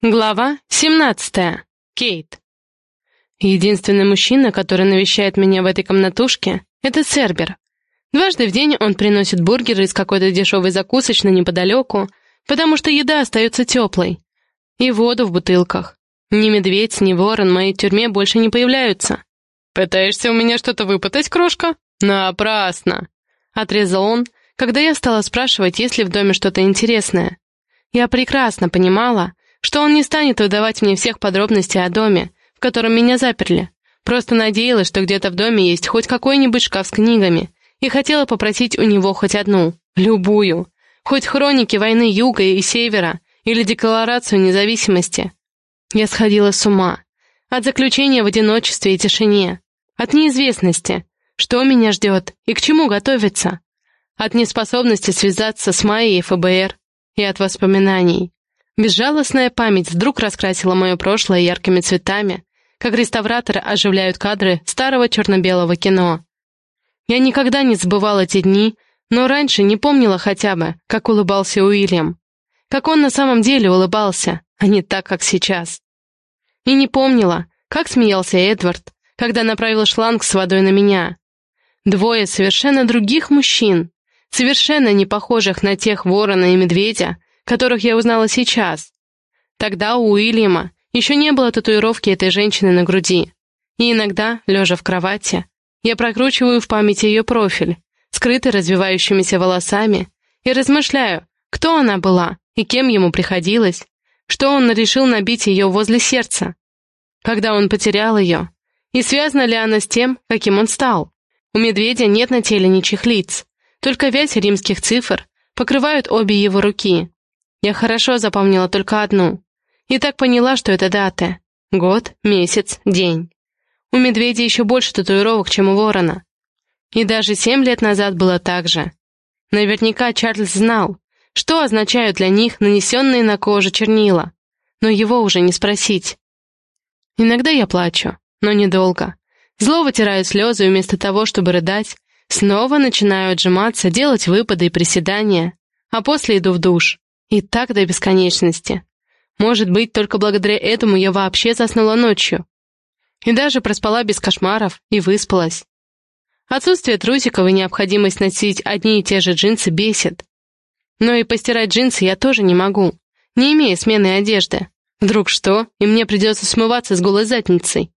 Глава 17. Кейт. Единственный мужчина, который навещает меня в этой комнатушке, это Цербер. Дважды в день он приносит бургеры из какой-то дешевой закусочной неподалеку, потому что еда остается теплой, и воду в бутылках. Ни медведь, ни ворон в моей тюрьме больше не появляются. «Пытаешься у меня что-то выпытать, крошка?» «Напрасно!» — отрезал он, когда я стала спрашивать, есть ли в доме что-то интересное. Я прекрасно понимала, что он не станет выдавать мне всех подробностей о доме, в котором меня заперли. Просто надеялась, что где-то в доме есть хоть какой-нибудь шкаф с книгами, и хотела попросить у него хоть одну, любую, хоть хроники войны Юга и Севера или Декларацию независимости. Я сходила с ума. От заключения в одиночестве и тишине. От неизвестности, что меня ждет и к чему готовиться. От неспособности связаться с Майей и ФБР. И от воспоминаний. Безжалостная память вдруг раскрасила мое прошлое яркими цветами, как реставраторы оживляют кадры старого черно-белого кино. Я никогда не забывала те дни, но раньше не помнила хотя бы, как улыбался Уильям. Как он на самом деле улыбался, а не так, как сейчас. И не помнила, как смеялся Эдвард, когда направил шланг с водой на меня. Двое совершенно других мужчин, совершенно не похожих на тех ворона и медведя, которых я узнала сейчас. Тогда у Уильяма еще не было татуировки этой женщины на груди. И иногда, лежа в кровати, я прокручиваю в памяти ее профиль, скрытый развивающимися волосами, и размышляю, кто она была и кем ему приходилось, что он решил набить ее возле сердца, когда он потерял ее, и связана ли она с тем, каким он стал. У медведя нет на теле ничьих лиц, только вязь римских цифр покрывают обе его руки. Я хорошо запомнила только одну. И так поняла, что это даты. Год, месяц, день. У медведя еще больше татуировок, чем у ворона. И даже семь лет назад было так же. Наверняка Чарльз знал, что означают для них нанесенные на кожу чернила, но его уже не спросить. Иногда я плачу, но недолго. Зло вытираю слезы, и вместо того, чтобы рыдать, снова начинаю отжиматься, делать выпады и приседания, а после иду в душ. И так до бесконечности. Может быть, только благодаря этому я вообще заснула ночью. И даже проспала без кошмаров и выспалась. Отсутствие трусиков и необходимость носить одни и те же джинсы бесит. Но и постирать джинсы я тоже не могу, не имея сменной одежды. Вдруг что, и мне придется смываться с голой задницей.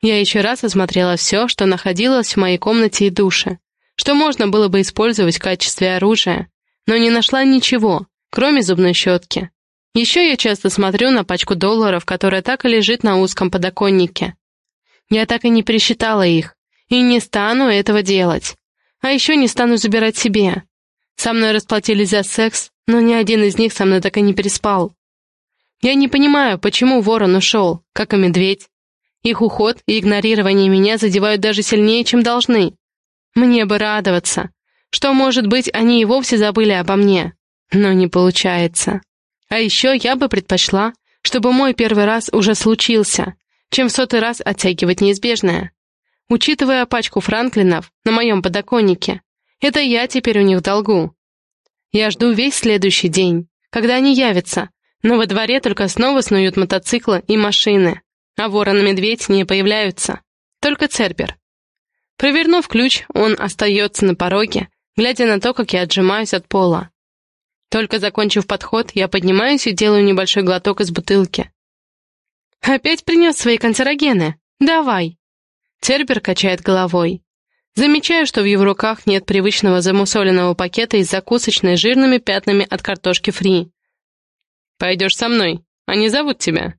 Я еще раз осмотрела все, что находилось в моей комнате и душе, что можно было бы использовать в качестве оружия, но не нашла ничего, кроме зубной щетки. Еще я часто смотрю на пачку долларов, которая так и лежит на узком подоконнике. Я так и не пересчитала их, и не стану этого делать. А еще не стану забирать себе. Со мной расплатились за секс, но ни один из них со мной так и не переспал. Я не понимаю, почему ворон ушел, как и медведь. Их уход и игнорирование меня задевают даже сильнее, чем должны. Мне бы радоваться, что, может быть, они и вовсе забыли обо мне. Но не получается. А еще я бы предпочла, чтобы мой первый раз уже случился, чем в сотый раз оттягивать неизбежное. Учитывая пачку франклинов на моем подоконнике, это я теперь у них в долгу. Я жду весь следующий день, когда они явятся, но во дворе только снова снуют мотоциклы и машины, а ворон и медведь не появляются, только Цербер. Провернув ключ, он остается на пороге, глядя на то, как я отжимаюсь от пола. Только закончив подход, я поднимаюсь и делаю небольшой глоток из бутылки. «Опять принес свои канцерогены? Давай!» Цербер качает головой. Замечаю, что в его руках нет привычного замусоленного пакета из закусочной с жирными пятнами от картошки фри. «Пойдешь со мной, они зовут тебя».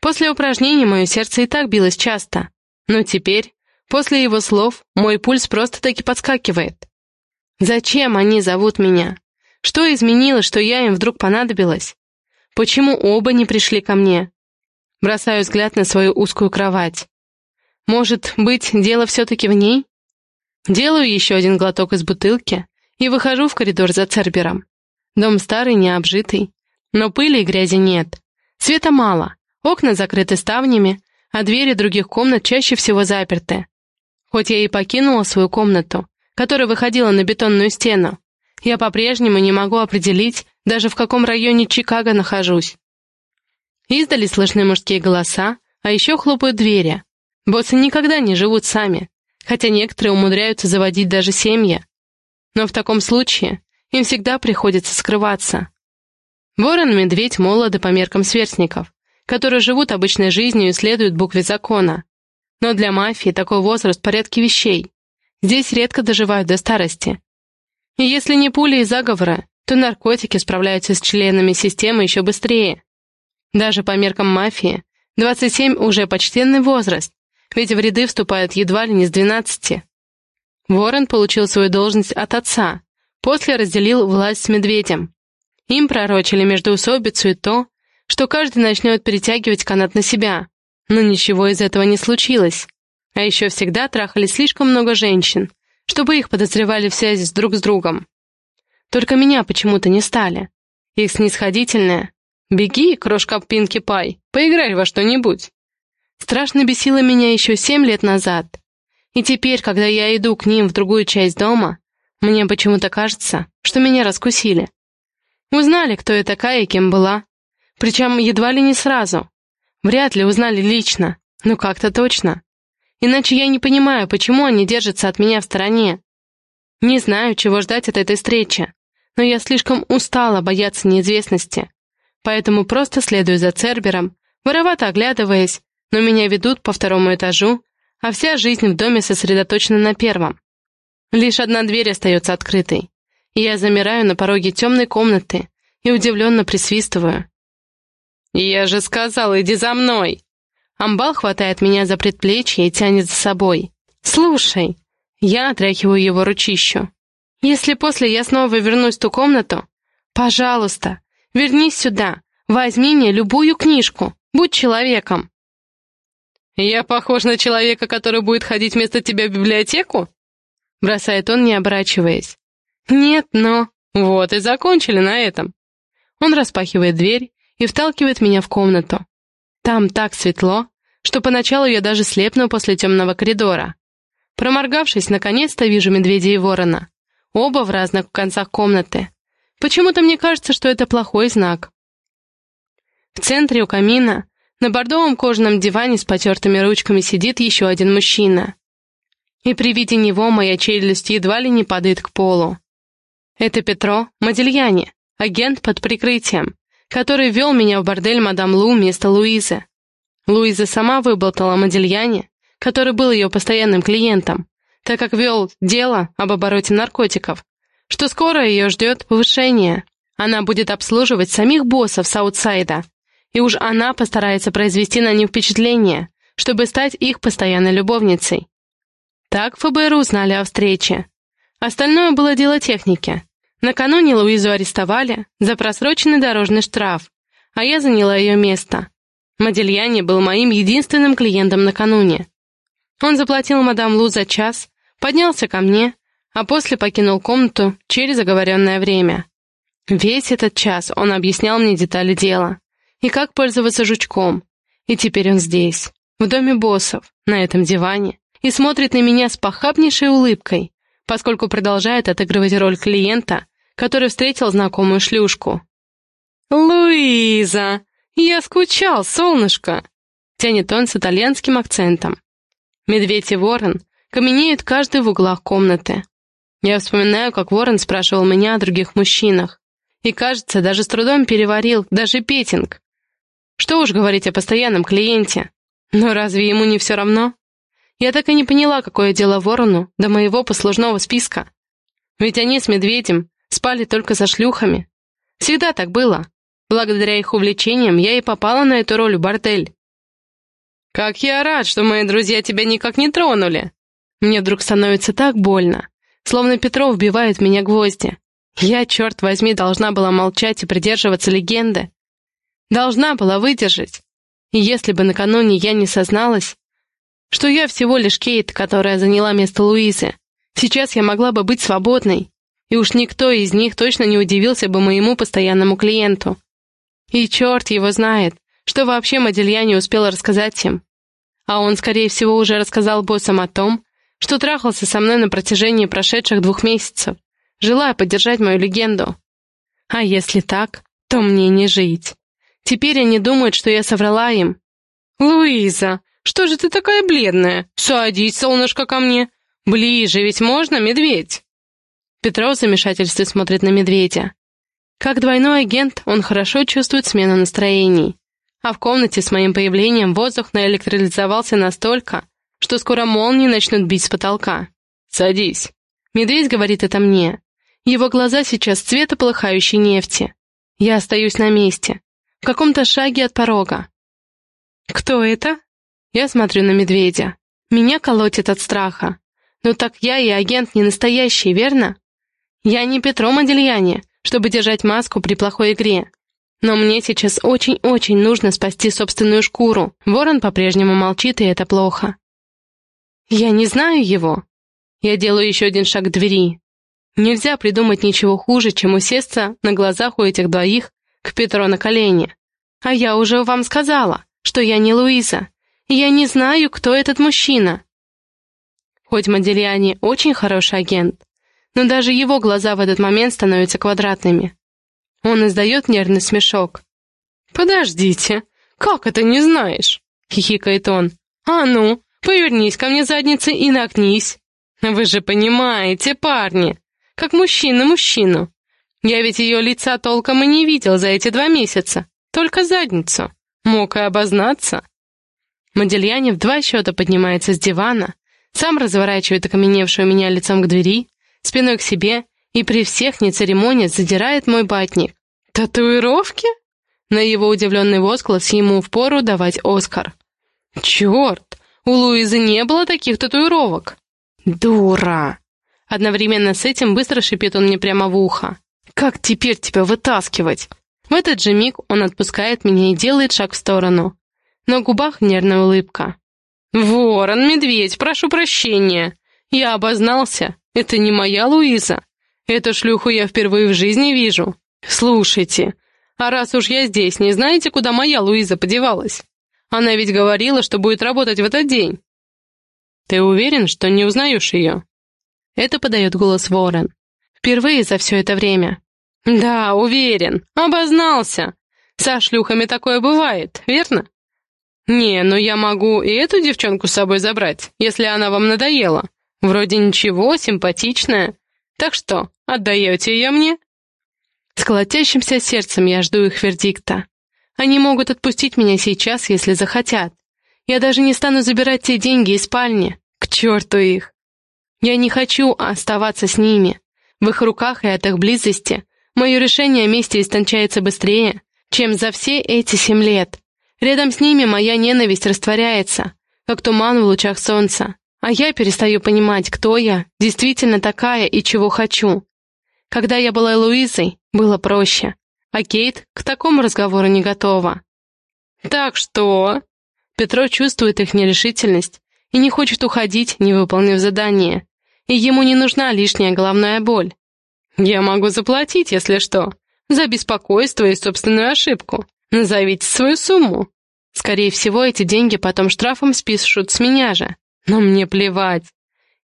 После упражнений мое сердце и так билось часто, но теперь, после его слов, мой пульс просто-таки подскакивает. Зачем они зовут меня? Что изменилось, что я им вдруг понадобилась? Почему оба не пришли ко мне? Бросаю взгляд на свою узкую кровать. Может быть, дело все-таки в ней? Делаю еще один глоток из бутылки и выхожу в коридор за Цербером. Дом старый, необжитый, но пыли и грязи нет. Света мало, окна закрыты ставнями, а двери других комнат чаще всего заперты. Хоть я и покинула свою комнату, которая выходила на бетонную стену, я по-прежнему не могу определить, даже в каком районе Чикаго нахожусь. Издали слышны мужские голоса, а еще хлопают двери. Боссы никогда не живут сами, хотя некоторые умудряются заводить даже семьи. Но в таком случае им всегда приходится скрываться. Ворон-медведь молоды по меркам сверстников, которые живут обычной жизнью и следуют букве закона. Но для мафии такой возраст порядке вещей. Здесь редко доживают до старости. Если не пули и заговоры, то наркотики справляются с членами системы еще быстрее. Даже по меркам мафии 27 уже почтенный возраст, ведь в ряды вступают едва ли не с 12. Ворон получил свою должность от отца, после разделил власть с медведем. Им пророчили междоусобицу и то, что каждый начнет перетягивать канат на себя, но ничего из этого не случилось. А еще всегда трахали слишком много женщин, чтобы их подозревали в связи с друг с другом. Только меня почему-то не стали. Их снисходительное «Беги, крошка Пинки Пай, поиграй во что-нибудь». Страшно бесило меня еще семь лет назад. И теперь, когда я иду к ним в другую часть дома, мне почему-то кажется, что меня раскусили. Узнали, кто я такая и кем была. Причем едва ли не сразу. Вряд ли узнали лично, но как-то точно. Иначе я не понимаю, почему они держатся от меня в стороне. Не знаю, чего ждать от этой встречи, но я слишком устала бояться неизвестности, поэтому просто следую за Цербером, воровато оглядываясь, но меня ведут по второму этажу, а вся жизнь в доме сосредоточена на первом. Лишь одна дверь остается открытой, и я замираю на пороге темной комнаты и удивленно присвистываю. «Я же сказал, иди за мной!» Амбал хватает меня за предплечье и тянет за собой. «Слушай!» Я отряхиваю его ручищу. «Если после я снова вернусь в ту комнату, пожалуйста, вернись сюда, возьми мне любую книжку, будь человеком!» «Я похож на человека, который будет ходить вместо тебя в библиотеку?» Бросает он, не оборачиваясь. «Нет, но...» «Вот и закончили на этом». Он распахивает дверь и вталкивает меня в комнату. Там так светло, что поначалу я даже слепну после темного коридора. Проморгавшись, наконец-то вижу медведя и ворона. Оба в разных концах комнаты. Почему-то мне кажется, что это плохой знак. В центре у камина, на бордовом кожаном диване с потертыми ручками сидит еще один мужчина. И при виде него моя челюсть едва ли не падает к полу. Это Петро Модельяне, агент под прикрытием, который вел меня в бордель мадам Лу вместо Луизы. Луиза сама выболтала Модельяне, который был ее постоянным клиентом, так как вел дело об обороте наркотиков, что скоро ее ждет повышение. Она будет обслуживать самих боссов Саутсайда, и уж она постарается произвести на них впечатление, чтобы стать их постоянной любовницей. Так ФБР узнали о встрече. Остальное было дело техники. Накануне Луизу арестовали за просроченный дорожный штраф, а я заняла ее место. Модельяне был моим единственным клиентом накануне. Он заплатил мадам Лу за час, поднялся ко мне, а после покинул комнату через оговоренное время. Весь этот час он объяснял мне детали дела и как пользоваться жучком. И теперь он здесь, в доме боссов, на этом диване, и смотрит на меня с похабнейшей улыбкой, поскольку продолжает отыгрывать роль клиента, который встретил знакомую шлюшку. «Луиза, я скучал, солнышко!» — тянет он с итальянским акцентом. Медведь и ворон каменеют каждый в углах комнаты. Я вспоминаю, как ворон спрашивал меня о других мужчинах. И, кажется, даже с трудом переварил даже петинг. Что уж говорить о постоянном клиенте. Но разве ему не все равно? Я так и не поняла, какое дело ворону до моего послужного списка. Ведь они с медведем спали только со шлюхами. Всегда так было. Благодаря их увлечениям я и попала на эту роль в бордель. «Как я рад, что мои друзья тебя никак не тронули!» Мне вдруг становится так больно, словно Петров вбивает меня гвозди. Я, черт возьми, должна была молчать и придерживаться легенды. Должна была выдержать. И если бы накануне я не созналась, что я всего лишь Кейт, которая заняла место Луизы, сейчас я могла бы быть свободной и уж никто из них точно не удивился бы моему постоянному клиенту. И черт его знает, что вообще Модельяне успел рассказать им. А он, скорее всего, уже рассказал боссам о том, что трахался со мной на протяжении прошедших двух месяцев, желая поддержать мою легенду. А если так, то мне не жить. Теперь они думают, что я соврала им. «Луиза, что же ты такая бледная? Садись, солнышко, ко мне. Ближе, ведь можно, медведь?» Петро в замешательстве смотрит на медведя. Как двойной агент, он хорошо чувствует смену настроений. А в комнате с моим появлением воздух наэлектролизовался настолько, что скоро молнии начнут бить с потолка. «Садись». Медведь говорит это мне. Его глаза сейчас цвета полыхающей нефти. Я остаюсь на месте, в каком-то шаге от порога. «Кто это?» Я смотрю на медведя. Меня колотит от страха. Но так я и агент не настоящий, верно? Я не Петро Модельяне, чтобы держать маску при плохой игре. Но мне сейчас очень-очень нужно спасти собственную шкуру. Ворон по-прежнему молчит, и это плохо. Я не знаю его. Я делаю еще один шаг к двери. Нельзя придумать ничего хуже, чем усесться на глазах у этих двоих к Петро на колени. А я уже вам сказала, что я не Луиза. Я не знаю, кто этот мужчина. Хоть Модельяне очень хороший агент, но даже его глаза в этот момент становятся квадратными. Он издает нервный смешок. «Подождите, как это не знаешь?» — хихикает он. «А ну, повернись ко мне задницей и нагнись. Вы же понимаете, парни, как мужчина мужчину. Я ведь ее лица толком и не видел за эти два месяца, только задницу. Мог и обознаться». Модельяне в два счета поднимается с дивана, сам разворачивает окаменевшую меня лицом к двери, спиной к себе и при всех, не церемонясь, задирает мой батник. «Татуировки?» На его удивленный возглас ему впору давать Оскар. «Черт! У Луизы не было таких татуировок!» «Дура!» Одновременно с этим быстро шипит он мне прямо в ухо. «Как теперь тебя вытаскивать?» В этот же миг он отпускает меня и делает шаг в сторону. На губах нервная улыбка. «Ворон, медведь, прошу прощения. Я обознался. Это не моя Луиза. Эту шлюху я впервые в жизни вижу. Слушайте, а раз уж я здесь, не знаете, куда моя Луиза подевалась? Она ведь говорила, что будет работать в этот день. Ты уверен, что не узнаешь ее? Это подает голос Ворон. Впервые за все это время. Да, уверен. Обознался. Со шлюхами такое бывает, верно? Не, но я могу и эту девчонку с собой забрать, если она вам надоела. Вроде ничего, симпатичная. Так что, отдаете ее мне?» С колотящимся сердцем я жду их вердикта. Они могут отпустить меня сейчас, если захотят. Я даже не стану забирать те деньги из спальни. К черту их. Я не хочу оставаться с ними. В их руках и от их близости мое решение о месте истончается быстрее, чем за все эти семь лет. Рядом с ними моя ненависть растворяется, как туман в лучах солнца. А я перестаю понимать, кто я, действительно такая и чего хочу. Когда я была Луизой, было проще, а Кейт к такому разговору не готова. «Так что?» Петро чувствует их нерешительность и не хочет уходить, не выполнив задание, и ему не нужна лишняя головная боль. «Я могу заплатить, если что, за беспокойство и собственную ошибку. Назовите свою сумму. Скорее всего, эти деньги потом штрафом спишут с меня же. Но мне плевать.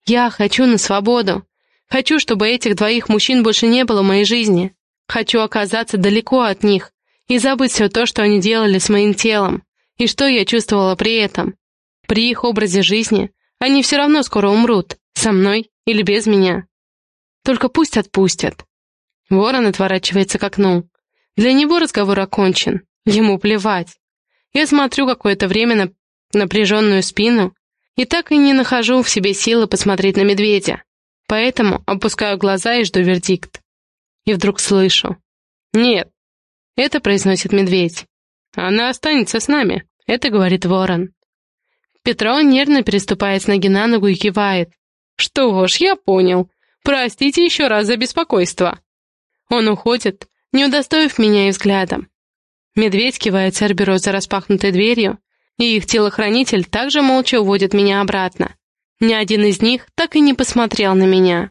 Я хочу на свободу. Хочу, чтобы этих двоих мужчин больше не было в моей жизни. Хочу оказаться далеко от них и забыть все то, что они делали с моим телом, и что я чувствовала при этом. При их образе жизни они все равно скоро умрут, со мной или без меня. Только пусть отпустят. Ворон отворачивается к окну. Для него разговор окончен. Ему плевать. Я смотрю какое-то время на напряженную спину и так и не нахожу в себе силы посмотреть на медведя. Поэтому опускаю глаза и жду вердикт. И вдруг слышу. «Нет». Это произносит медведь. «Она останется с нами», — это говорит ворон. Петро нервно переступает с ноги на ногу и кивает. «Что ж, я понял. Простите еще раз за беспокойство». Он уходит, не удостоив меня и взглядом. Медведь кивает Церберу за распахнутой дверью, и их телохранитель также молча уводит меня обратно. Ни один из них так и не посмотрел на меня.